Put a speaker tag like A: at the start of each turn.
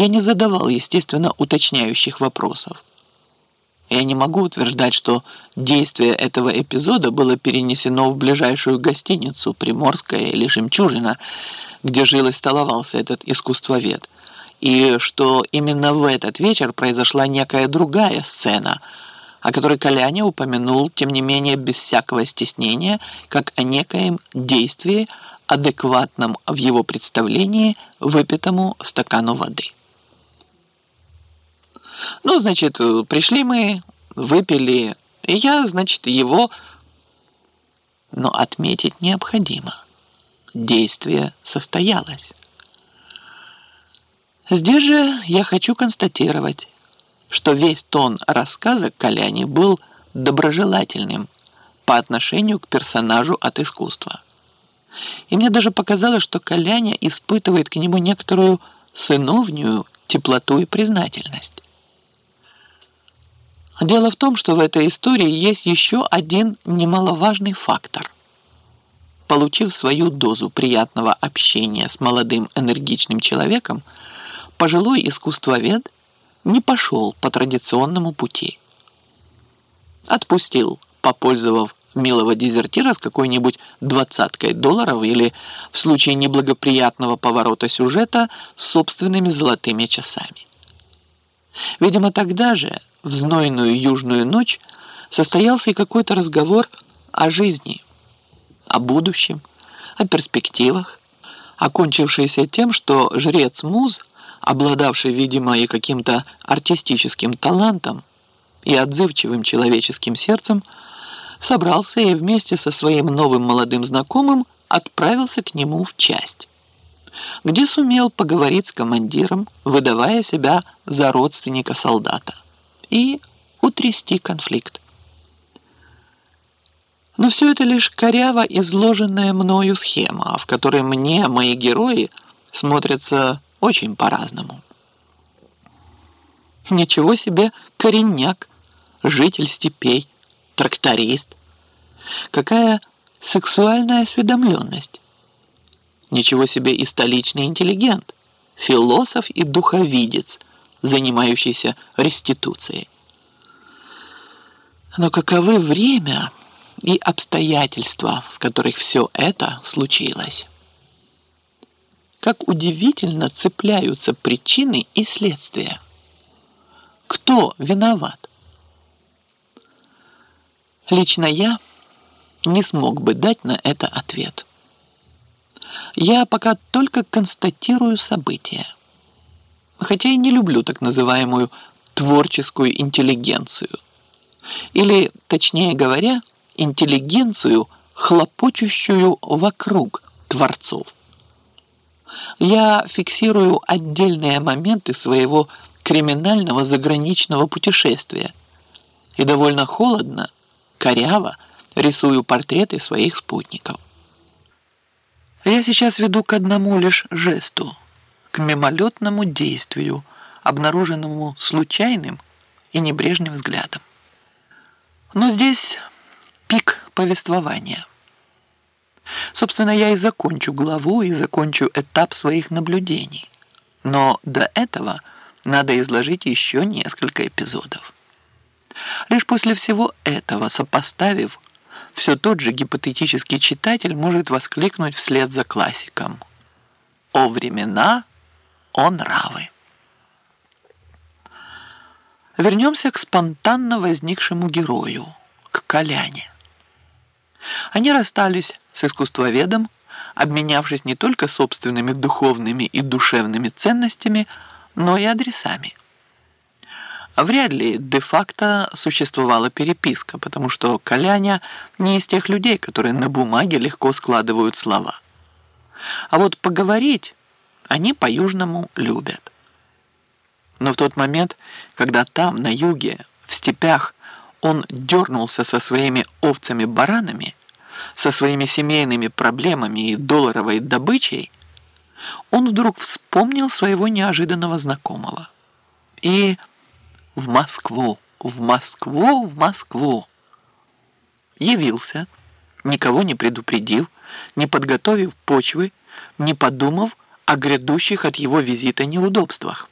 A: Я не задавал, естественно, уточняющих вопросов. Я не могу утверждать, что действие этого эпизода было перенесено в ближайшую гостиницу «Приморская» или «Жемчужина», где жил и столовался этот искусствовед, и что именно в этот вечер произошла некая другая сцена, о которой Коляня упомянул, тем не менее, без всякого стеснения, как о некоем действии, адекватном в его представлении выпитому стакану воды. Ну, значит, пришли мы, выпили, и я, значит, его... Но отметить необходимо. Действие состоялось. Здесь же я хочу констатировать, что весь тон рассказа Коляни был доброжелательным по отношению к персонажу от искусства. И мне даже показалось, что Коляня испытывает к нему некоторую сыновнюю теплоту и признательность. Дело в том, что в этой истории есть еще один немаловажный фактор. Получив свою дозу приятного общения с молодым энергичным человеком, пожилой искусствовед не пошел по традиционному пути. Отпустил, попользовав милого дезертира с какой-нибудь двадцаткой долларов или, в случае неблагоприятного поворота сюжета, собственными золотыми часами. Видимо, тогда же в знойную южную ночь состоялся и какой-то разговор о жизни, о будущем, о перспективах, окончившийся тем, что жрец Муз, обладавший, видимо, и каким-то артистическим талантом и отзывчивым человеческим сердцем, собрался и вместе со своим новым молодым знакомым отправился к нему в часть где сумел поговорить с командиром, выдавая себя за родственника солдата, и утрясти конфликт. Но все это лишь коряво изложенная мною схема, в которой мне мои герои смотрятся очень по-разному. Ничего себе коренняк, житель степей, тракторист. Какая сексуальная осведомленность. Ничего себе и столичный интеллигент, философ и духовидец, занимающийся реституцией. Но каковы время и обстоятельства, в которых все это случилось? Как удивительно цепляются причины и следствия. Кто виноват? Лично я не смог бы дать на это ответ. Я пока только констатирую события. Хотя и не люблю так называемую творческую интеллигенцию. Или, точнее говоря, интеллигенцию, хлопочущую вокруг творцов. Я фиксирую отдельные моменты своего криминального заграничного путешествия и довольно холодно, коряво рисую портреты своих спутников. Я сейчас веду к одному лишь жесту, к мимолетному действию, обнаруженному случайным и небрежным взглядом. Но здесь пик повествования. Собственно, я и закончу главу, и закончу этап своих наблюдений. Но до этого надо изложить еще несколько эпизодов. Лишь после всего этого, сопоставив все тот же гипотетический читатель может воскликнуть вслед за классиком. «О времена, о нравы». Вернемся к спонтанно возникшему герою, к Коляне. Они расстались с искусствоведом, обменявшись не только собственными духовными и душевными ценностями, но и адресами. Вряд ли де-факто существовала переписка, потому что Коляня не из тех людей, которые на бумаге легко складывают слова. А вот поговорить они по-южному любят. Но в тот момент, когда там, на юге, в степях, он дернулся со своими овцами-баранами, со своими семейными проблемами и долларовой добычей, он вдруг вспомнил своего неожиданного знакомого. И в Москву, в Москву, в Москву. Явился, никого не предупредив, не подготовив почвы, не подумав о грядущих от его визита неудобствах.